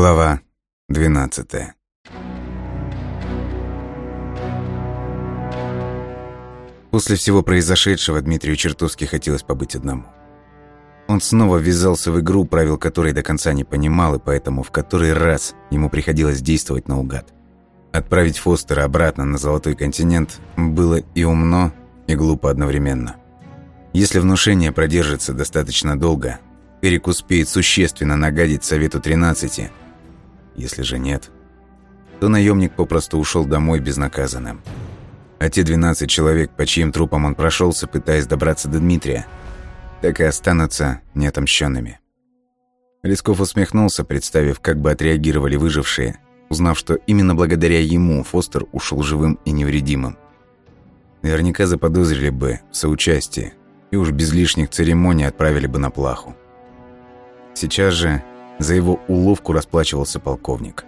Глава 12 После всего произошедшего Дмитрию чертовски хотелось побыть одному. Он снова ввязался в игру, правил которой до конца не понимал, и поэтому в который раз ему приходилось действовать наугад. Отправить Фостера обратно на Золотой континент было и умно, и глупо одновременно. Если внушение продержится достаточно долго, Эрик успеет существенно нагадить Совету 13. Если же нет, то наемник попросту ушел домой безнаказанным. А те 12 человек, по чьим трупам он прошелся, пытаясь добраться до Дмитрия, так и останутся неотомщенными. Лесков усмехнулся, представив, как бы отреагировали выжившие, узнав, что именно благодаря ему Фостер ушел живым и невредимым. Наверняка заподозрили бы в соучастии и уж без лишних церемоний отправили бы на плаху. Сейчас же за его уловку расплачивался полковник.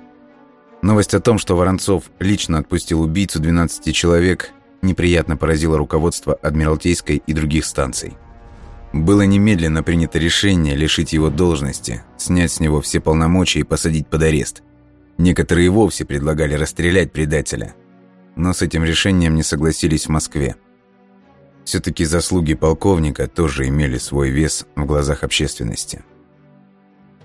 Новость о том, что Воронцов лично отпустил убийцу 12 человек, неприятно поразила руководство Адмиралтейской и других станций. Было немедленно принято решение лишить его должности, снять с него все полномочия и посадить под арест. Некоторые вовсе предлагали расстрелять предателя. Но с этим решением не согласились в Москве. Все-таки заслуги полковника тоже имели свой вес в глазах общественности.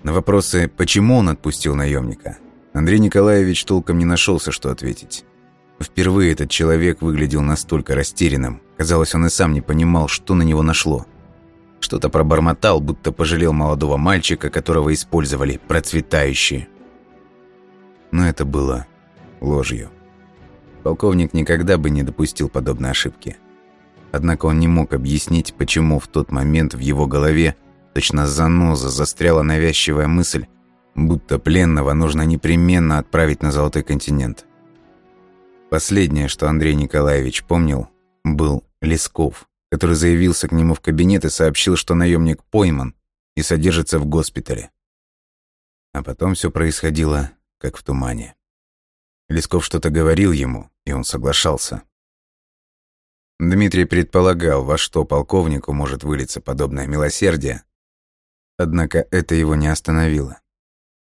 На вопросы, почему он отпустил наемника, Андрей Николаевич толком не нашелся, что ответить. Впервые этот человек выглядел настолько растерянным. Казалось, он и сам не понимал, что на него нашло. Что-то пробормотал, будто пожалел молодого мальчика, которого использовали процветающие. Но это было ложью. Полковник никогда бы не допустил подобной ошибки. Однако он не мог объяснить, почему в тот момент в его голове точно заноза застряла навязчивая мысль, будто пленного нужно непременно отправить на Золотой континент. Последнее, что Андрей Николаевич помнил, был Лесков, который заявился к нему в кабинет и сообщил, что наемник пойман и содержится в госпитале. А потом все происходило, как в тумане. Лесков что-то говорил ему, и он соглашался. Дмитрий предполагал, во что полковнику может вылиться подобное милосердие, однако это его не остановило.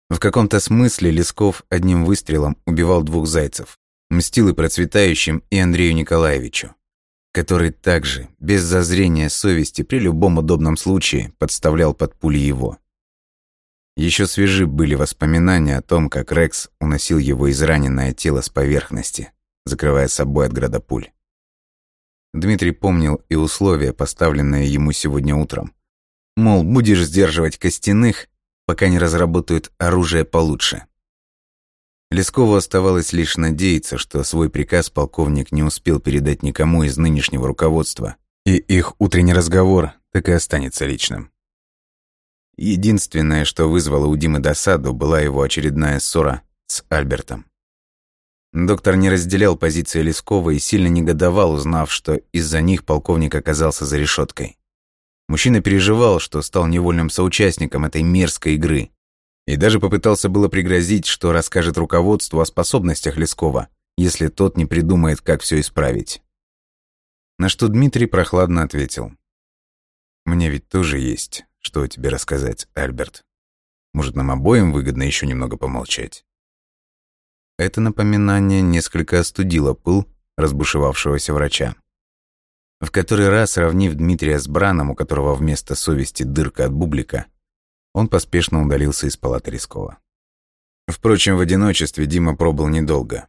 В каком-то смысле Лесков одним выстрелом убивал двух зайцев, мстил и процветающим, и Андрею Николаевичу, который также, без зазрения совести, при любом удобном случае подставлял под пули его. Еще свежи были воспоминания о том, как Рекс уносил его израненное тело с поверхности, закрывая собой от града пуль. Дмитрий помнил и условия, поставленные ему сегодня утром. Мол, будешь сдерживать костяных, пока не разработают оружие получше. Лескову оставалось лишь надеяться, что свой приказ полковник не успел передать никому из нынешнего руководства, и их утренний разговор так и останется личным. Единственное, что вызвало у Димы досаду, была его очередная ссора с Альбертом. Доктор не разделял позиции Лескова и сильно негодовал, узнав, что из-за них полковник оказался за решеткой. Мужчина переживал, что стал невольным соучастником этой мерзкой игры. И даже попытался было пригрозить, что расскажет руководству о способностях Лескова, если тот не придумает, как все исправить. На что Дмитрий прохладно ответил. «Мне ведь тоже есть, что тебе рассказать, Альберт. Может, нам обоим выгодно еще немного помолчать?» Это напоминание несколько остудило пыл разбушевавшегося врача. В который раз, сравнив Дмитрия с Браном, у которого вместо совести дырка от бублика, он поспешно удалился из палаты Рискова. Впрочем, в одиночестве Дима пробыл недолго.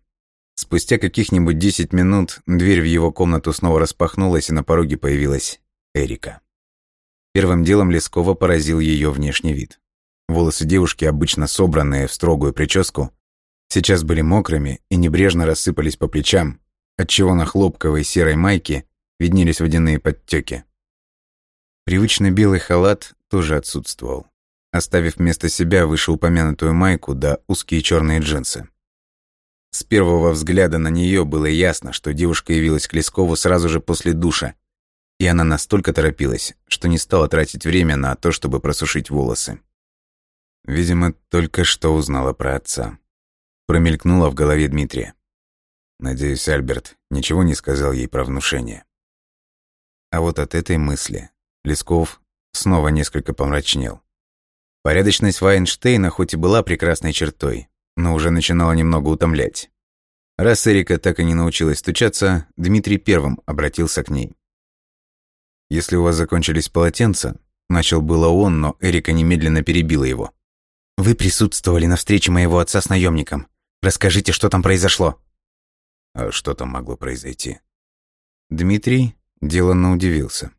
Спустя каких-нибудь десять минут дверь в его комнату снова распахнулась, и на пороге появилась Эрика. Первым делом Лескова поразил ее внешний вид. Волосы девушки, обычно собранные в строгую прическу, сейчас были мокрыми и небрежно рассыпались по плечам, отчего на хлопковой серой майке виднелись водяные подтеки. Привычный белый халат тоже отсутствовал, оставив вместо себя вышеупомянутую майку да узкие черные джинсы. С первого взгляда на нее было ясно, что девушка явилась к Лескову сразу же после душа, и она настолько торопилась, что не стала тратить время на то, чтобы просушить волосы. Видимо, только что узнала про отца промелькнуло в голове Дмитрия. Надеюсь, Альберт ничего не сказал ей про внушение. А вот от этой мысли Лесков снова несколько помрачнел. Порядочность Вайнштейна хоть и была прекрасной чертой, но уже начинала немного утомлять. Раз Эрика так и не научилась стучаться, Дмитрий первым обратился к ней. «Если у вас закончились полотенца», — начал было он, но Эрика немедленно перебила его. «Вы присутствовали на встрече моего отца с наемником. Расскажите, что там произошло». «А что там могло произойти?» Дмитрий деланно удивился.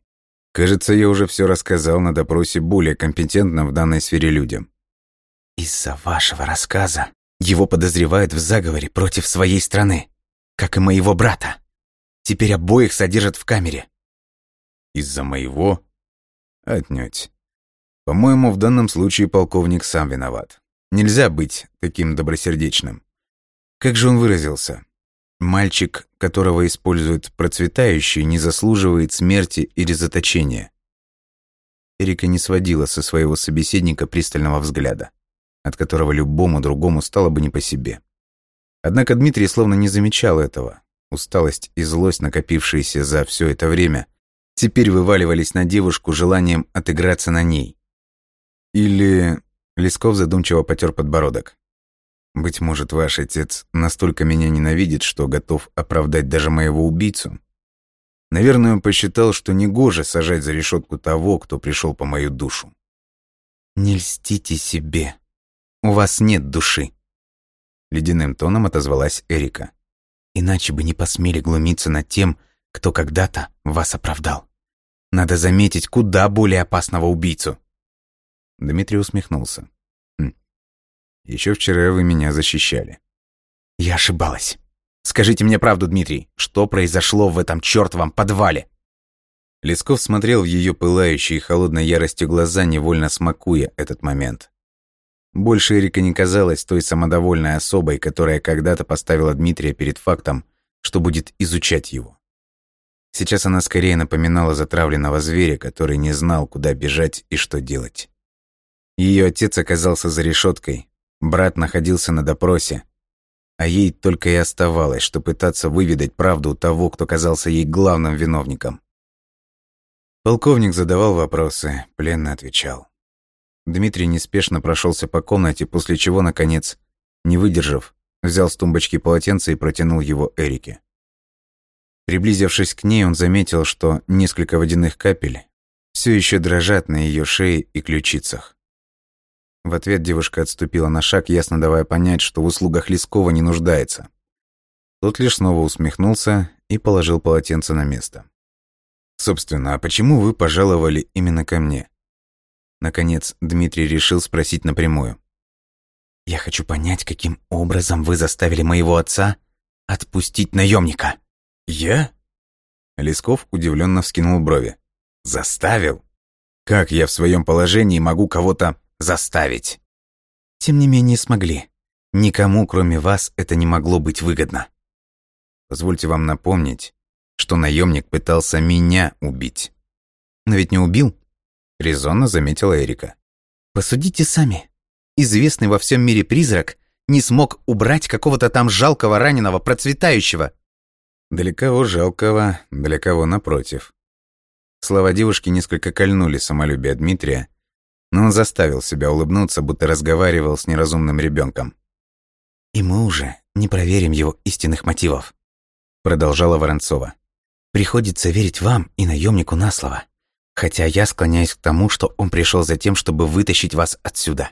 «Кажется, я уже все рассказал на допросе более компетентным в данной сфере людям». «Из-за вашего рассказа его подозревают в заговоре против своей страны, как и моего брата. Теперь обоих содержат в камере». «Из-за моего?» «Отнюдь. По-моему, в данном случае полковник сам виноват. Нельзя быть таким добросердечным. Как же он выразился? Мальчик, которого используют процветающий, не заслуживает смерти или заточения. Эрика не сводила со своего собеседника пристального взгляда, от которого любому другому стало бы не по себе. Однако Дмитрий словно не замечал этого. Усталость и злость, накопившиеся за все это время, теперь вываливались на девушку желанием отыграться на ней. Или... Лесков задумчиво потер подбородок. Быть может, ваш отец настолько меня ненавидит, что готов оправдать даже моего убийцу? Наверное, он посчитал, что негоже сажать за решетку того, кто пришел по мою душу. «Не льстите себе. У вас нет души», — ледяным тоном отозвалась Эрика. «Иначе бы не посмели глумиться над тем, кто когда-то вас оправдал. Надо заметить куда более опасного убийцу». Дмитрий усмехнулся. Еще вчера вы меня защищали. Я ошибалась. Скажите мне правду, Дмитрий, что произошло в этом чертовом подвале? Лесков смотрел в ее пылающие холодной яростью глаза, невольно смакуя этот момент. Больше Эрика не казалась той самодовольной особой, которая когда-то поставила Дмитрия перед фактом, что будет изучать его. Сейчас она скорее напоминала затравленного зверя, который не знал, куда бежать и что делать. Ее отец оказался за решеткой, Брат находился на допросе, а ей только и оставалось, что пытаться выведать правду у того, кто казался ей главным виновником. Полковник задавал вопросы, пленный отвечал. Дмитрий неспешно прошелся по комнате, после чего, наконец, не выдержав, взял с тумбочки полотенце и протянул его Эрике. Приблизившись к ней, он заметил, что несколько водяных капель все еще дрожат на ее шее и ключицах. В ответ девушка отступила на шаг, ясно давая понять, что в услугах Лескова не нуждается. Тот лишь снова усмехнулся и положил полотенце на место. «Собственно, а почему вы пожаловали именно ко мне?» Наконец, Дмитрий решил спросить напрямую. «Я хочу понять, каким образом вы заставили моего отца отпустить наемника. «Я?» Лесков удивленно вскинул брови. «Заставил? Как я в своем положении могу кого-то заставить. Тем не менее смогли. Никому, кроме вас, это не могло быть выгодно. Позвольте вам напомнить, что наемник пытался меня убить. Но ведь не убил, резонно заметила Эрика. Посудите сами. Известный во всем мире призрак не смог убрать какого-то там жалкого раненого процветающего. Для кого жалкого, для кого напротив. Слова девушки несколько кольнули самолюбие Дмитрия, но он заставил себя улыбнуться, будто разговаривал с неразумным ребенком. «И мы уже не проверим его истинных мотивов», — продолжала Воронцова. «Приходится верить вам и наемнику на слово, хотя я склоняюсь к тому, что он пришел за тем, чтобы вытащить вас отсюда,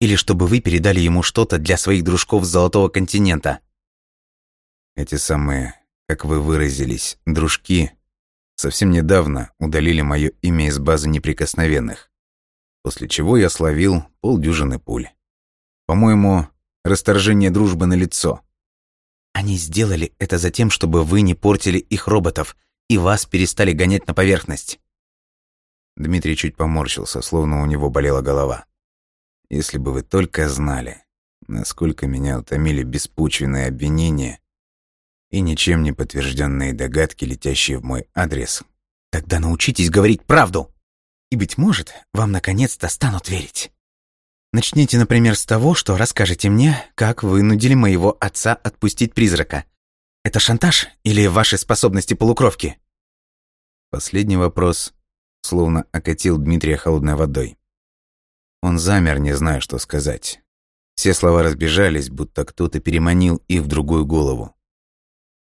или чтобы вы передали ему что-то для своих дружков с Золотого континента». Эти самые, как вы выразились, дружки, совсем недавно удалили мое имя из базы неприкосновенных после чего я словил полдюжины пуль. По-моему, расторжение дружбы на лицо. Они сделали это за тем, чтобы вы не портили их роботов и вас перестали гонять на поверхность. Дмитрий чуть поморщился, словно у него болела голова. Если бы вы только знали, насколько меня утомили беспочвенные обвинения и ничем не подтвержденные догадки, летящие в мой адрес. Тогда научитесь говорить правду. И, быть может, вам наконец-то станут верить. Начните, например, с того, что расскажете мне, как вынудили моего отца отпустить призрака. Это шантаж или ваши способности полукровки? Последний вопрос словно окатил Дмитрия холодной водой. Он замер, не зная, что сказать. Все слова разбежались, будто кто-то переманил их в другую голову.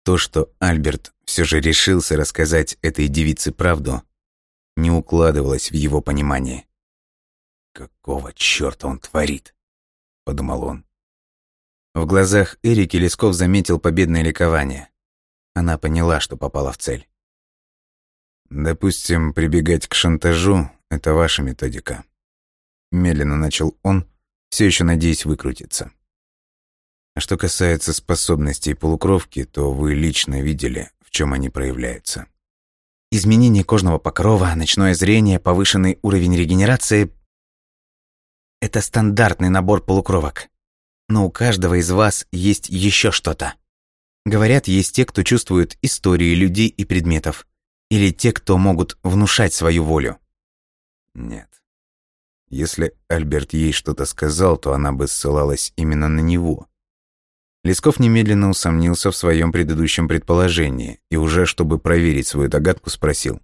То, что Альберт все же решился рассказать этой девице правду, не укладывалось в его понимание. «Какого чёрта он творит?» — подумал он. В глазах Эрики Лесков заметил победное ликование. Она поняла, что попала в цель. «Допустим, прибегать к шантажу — это ваша методика». Медленно начал он, все еще надеясь выкрутиться. А что касается способностей полукровки, то вы лично видели, в чем они проявляются. Изменение кожного покрова, ночное зрение, повышенный уровень регенерации — это стандартный набор полукровок. Но у каждого из вас есть еще что-то. Говорят, есть те, кто чувствует истории людей и предметов, или те, кто могут внушать свою волю. Нет. Если Альберт ей что-то сказал, то она бы ссылалась именно на него. Лесков немедленно усомнился в своем предыдущем предположении и уже, чтобы проверить свою догадку, спросил.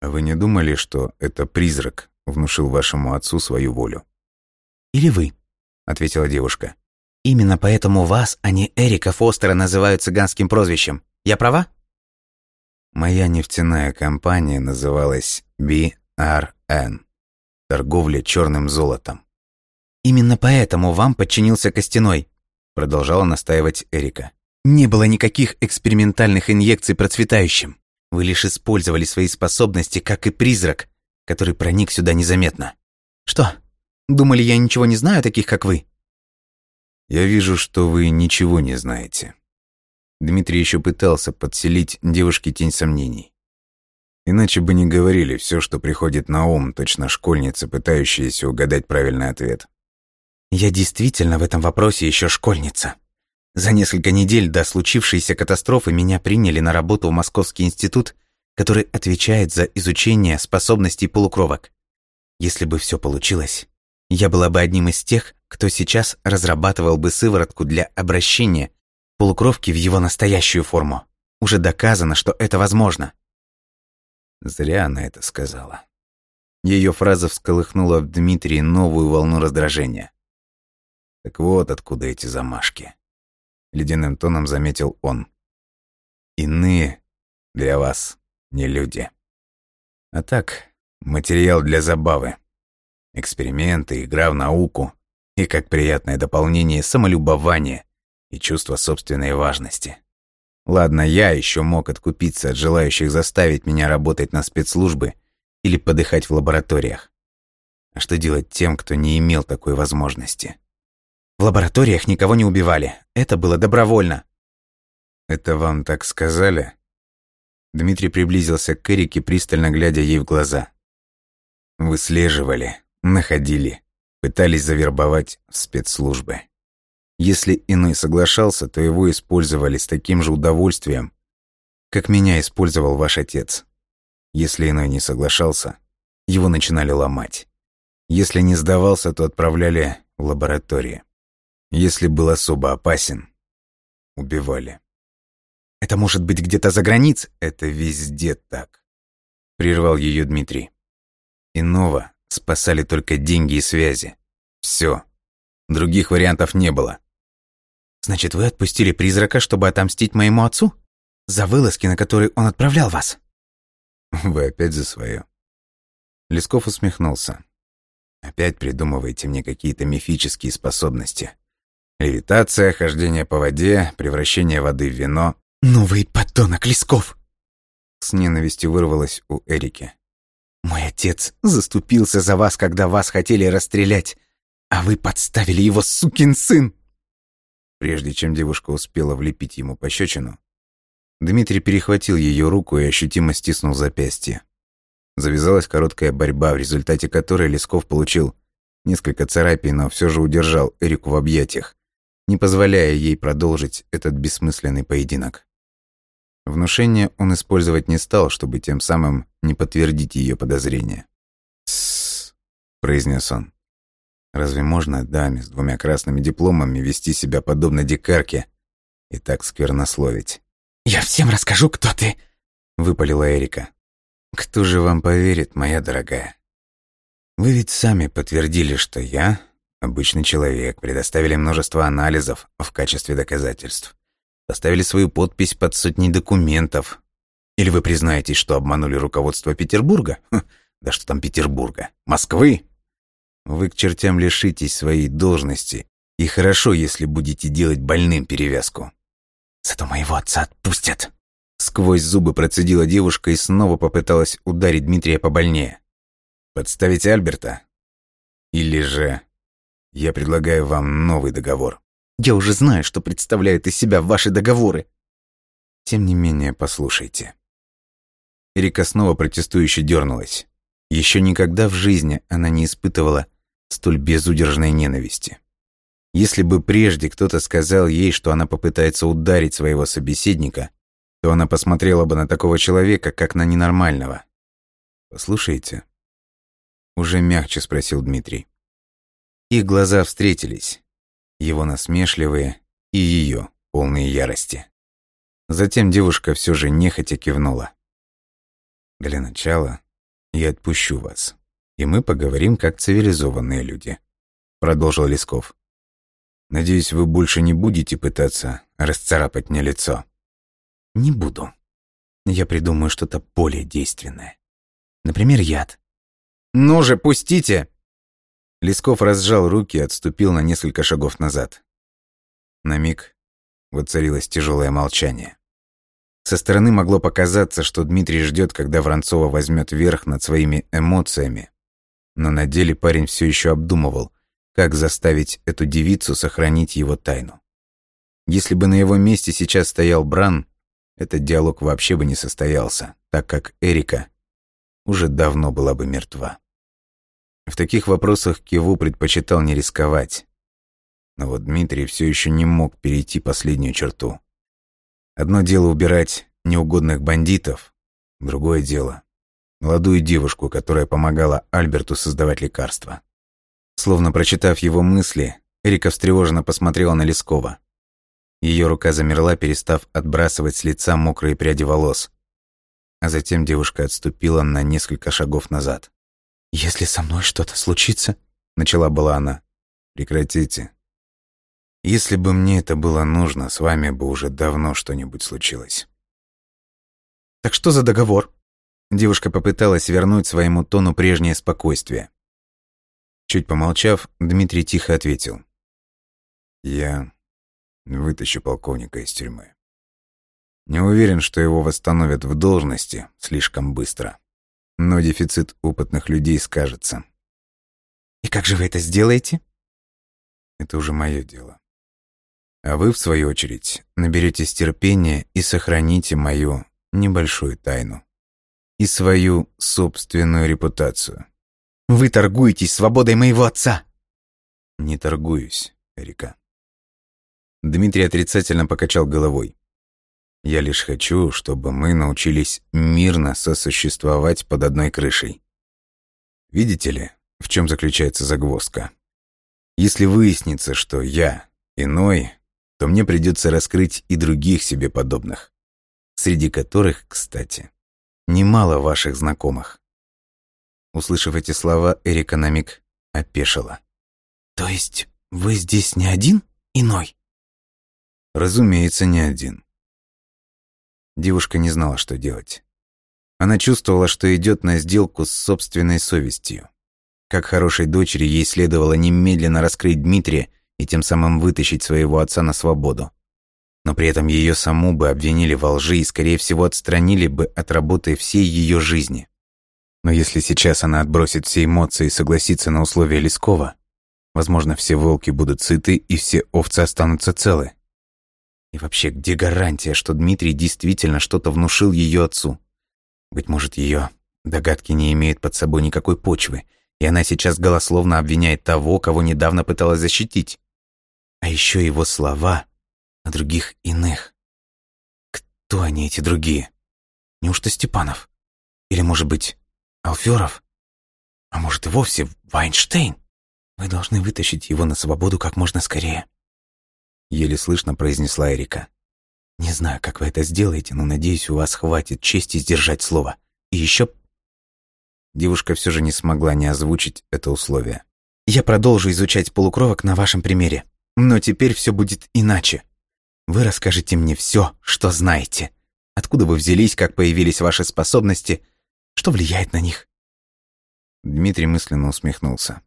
«А «Вы не думали, что это призрак внушил вашему отцу свою волю?» «Или вы?» — ответила девушка. «Именно поэтому вас, а не Эрика Фостера, называют цыганским прозвищем. Я права?» Моя нефтяная компания называлась BRN – торговля черным золотом. «Именно поэтому вам подчинился Костяной», – продолжала настаивать Эрика. «Не было никаких экспериментальных инъекций процветающим. Вы лишь использовали свои способности, как и призрак, который проник сюда незаметно. Что, думали, я ничего не знаю таких, как вы?» «Я вижу, что вы ничего не знаете», Дмитрий еще пытался подселить девушке тень сомнений. Иначе бы не говорили все, что приходит на ум, точно школьницы, пытающиеся угадать правильный ответ. «Я действительно в этом вопросе еще школьница. За несколько недель до случившейся катастрофы меня приняли на работу в Московский институт, который отвечает за изучение способностей полукровок. Если бы все получилось, я была бы одним из тех, кто сейчас разрабатывал бы сыворотку для обращения полукровки в его настоящую форму. Уже доказано, что это возможно. Зря она это сказала. Ее фраза всколыхнула в Дмитрии новую волну раздражения. Так вот откуда эти замашки. Ледяным тоном заметил он. Иные для вас не люди. А так, материал для забавы. Эксперименты, игра в науку и, как приятное дополнение, самолюбование и чувство собственной важности. Ладно, я еще мог откупиться от желающих заставить меня работать на спецслужбы или подыхать в лабораториях. А что делать тем, кто не имел такой возможности? В лабораториях никого не убивали. Это было добровольно. Это вам так сказали? Дмитрий приблизился к Эрике, пристально глядя ей в глаза. Выслеживали, находили, пытались завербовать в спецслужбы. Если иной соглашался, то его использовали с таким же удовольствием, как меня использовал ваш отец. Если иной не соглашался, его начинали ломать. Если не сдавался, то отправляли в лабораторию. Если был особо опасен, убивали. «Это может быть где-то за границ?» «Это везде так», — прервал ее Дмитрий. Иного спасали только деньги и связи. Все. Других вариантов не было. Значит, вы отпустили призрака, чтобы отомстить моему отцу? За вылазки, на которые он отправлял вас? Вы опять за свое. Лесков усмехнулся. Опять придумываете мне какие-то мифические способности. Левитация, хождение по воде, превращение воды в вино. Вы подонок, Лесков! С ненавистью вырвалось у Эрики. Мой отец заступился за вас, когда вас хотели расстрелять, а вы подставили его, сукин сын! Прежде чем девушка успела влепить ему пощечину, Дмитрий перехватил ее руку и ощутимо стиснул запястье. Завязалась короткая борьба, в результате которой Лесков получил несколько царапин, но все же удержал Эрику в объятиях, не позволяя ей продолжить этот бессмысленный поединок. Внушение он использовать не стал, чтобы тем самым не подтвердить ее подозрения. «Тссс», — произнес он. Разве можно даме с двумя красными дипломами вести себя подобно дикарке и так сквернословить? «Я всем расскажу, кто ты!» — выпалила Эрика. «Кто же вам поверит, моя дорогая?» Вы ведь сами подтвердили, что я обычный человек, предоставили множество анализов в качестве доказательств. Поставили свою подпись под сотни документов. Или вы признаетесь, что обманули руководство Петербурга? Ха, да что там Петербурга? Москвы? Вы к чертям лишитесь своей должности. И хорошо, если будете делать больным перевязку. Зато моего отца отпустят. Сквозь зубы процедила девушка и снова попыталась ударить Дмитрия побольнее. Подставить Альберта? Или же я предлагаю вам новый договор? Я уже знаю, что представляют из себя ваши договоры. Тем не менее, послушайте. Эрика снова протестующе дернулась. Еще никогда в жизни она не испытывала столь безудержной ненависти. Если бы прежде кто-то сказал ей, что она попытается ударить своего собеседника, то она посмотрела бы на такого человека, как на ненормального. «Послушайте», — уже мягче спросил Дмитрий. Их глаза встретились, его насмешливые и ее полные ярости. Затем девушка все же нехотя кивнула. «Для начала я отпущу вас, и мы поговорим как цивилизованные люди», — продолжил Лесков. «Надеюсь, вы больше не будете пытаться расцарапать мне лицо». «Не буду. Я придумаю что-то более действенное. Например, яд». «Ну же, пустите!» Лесков разжал руки и отступил на несколько шагов назад. На миг воцарилось тяжелое молчание. Со стороны могло показаться, что Дмитрий ждет, когда Воронцова возьмет верх над своими эмоциями. Но на деле парень все еще обдумывал, как заставить эту девицу сохранить его тайну. Если бы на его месте сейчас стоял Бран, этот диалог вообще бы не состоялся, так как Эрика уже давно была бы мертва. В таких вопросах Киву предпочитал не рисковать. Но вот Дмитрий все еще не мог перейти последнюю черту. Одно дело убирать неугодных бандитов, другое дело — молодую девушку, которая помогала Альберту создавать лекарства. Словно прочитав его мысли, Эрика встревоженно посмотрела на Лескова. Ее рука замерла, перестав отбрасывать с лица мокрые пряди волос. А затем девушка отступила на несколько шагов назад. «Если со мной что-то случится...» — начала была она. «Прекратите. Если бы мне это было нужно, с вами бы уже давно что-нибудь случилось». «Так что за договор?» Девушка попыталась вернуть своему тону прежнее спокойствие. Чуть помолчав, Дмитрий тихо ответил. «Я вытащу полковника из тюрьмы. Не уверен, что его восстановят в должности слишком быстро но дефицит опытных людей скажется. «И как же вы это сделаете?» «Это уже мое дело. А вы, в свою очередь, наберетесь терпения и сохраните мою небольшую тайну. И свою собственную репутацию. Вы торгуетесь свободой моего отца!» «Не торгуюсь, Эрика». Дмитрий отрицательно покачал головой. Я лишь хочу, чтобы мы научились мирно сосуществовать под одной крышей. Видите ли, в чем заключается загвоздка? Если выяснится, что я иной, то мне придется раскрыть и других себе подобных, среди которых, кстати, немало ваших знакомых. Услышав эти слова, Эрика на миг опешила. «То есть вы здесь не один иной?» «Разумеется, не один. Девушка не знала, что делать. Она чувствовала, что идет на сделку с собственной совестью. Как хорошей дочери ей следовало немедленно раскрыть Дмитрия и тем самым вытащить своего отца на свободу. Но при этом ее саму бы обвинили во лжи и, скорее всего, отстранили бы от работы всей ее жизни. Но если сейчас она отбросит все эмоции и согласится на условия Лескова, возможно, все волки будут сыты и все овцы останутся целы. И вообще, где гарантия, что Дмитрий действительно что-то внушил ее отцу? Быть может, ее догадки не имеют под собой никакой почвы, и она сейчас голословно обвиняет того, кого недавно пыталась защитить. А еще его слова о других иных. Кто они, эти другие? Неужто Степанов? Или, может быть, Алферов? А может и вовсе Вайнштейн? Вы должны вытащить его на свободу как можно скорее. — еле слышно произнесла Эрика. «Не знаю, как вы это сделаете, но надеюсь, у вас хватит чести сдержать слово. И еще девушка все же не смогла не озвучить это условие. «Я продолжу изучать полукровок на вашем примере, но теперь все будет иначе. Вы расскажете мне все, что знаете. Откуда вы взялись, как появились ваши способности, что влияет на них?» Дмитрий мысленно усмехнулся.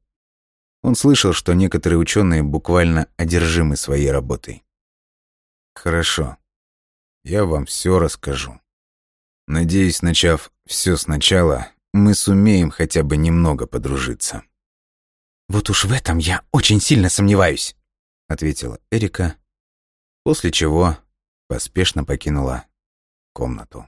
Он слышал, что некоторые ученые буквально одержимы своей работой. «Хорошо, я вам все расскажу. Надеюсь, начав все сначала, мы сумеем хотя бы немного подружиться». «Вот уж в этом я очень сильно сомневаюсь», — ответила Эрика, после чего поспешно покинула комнату.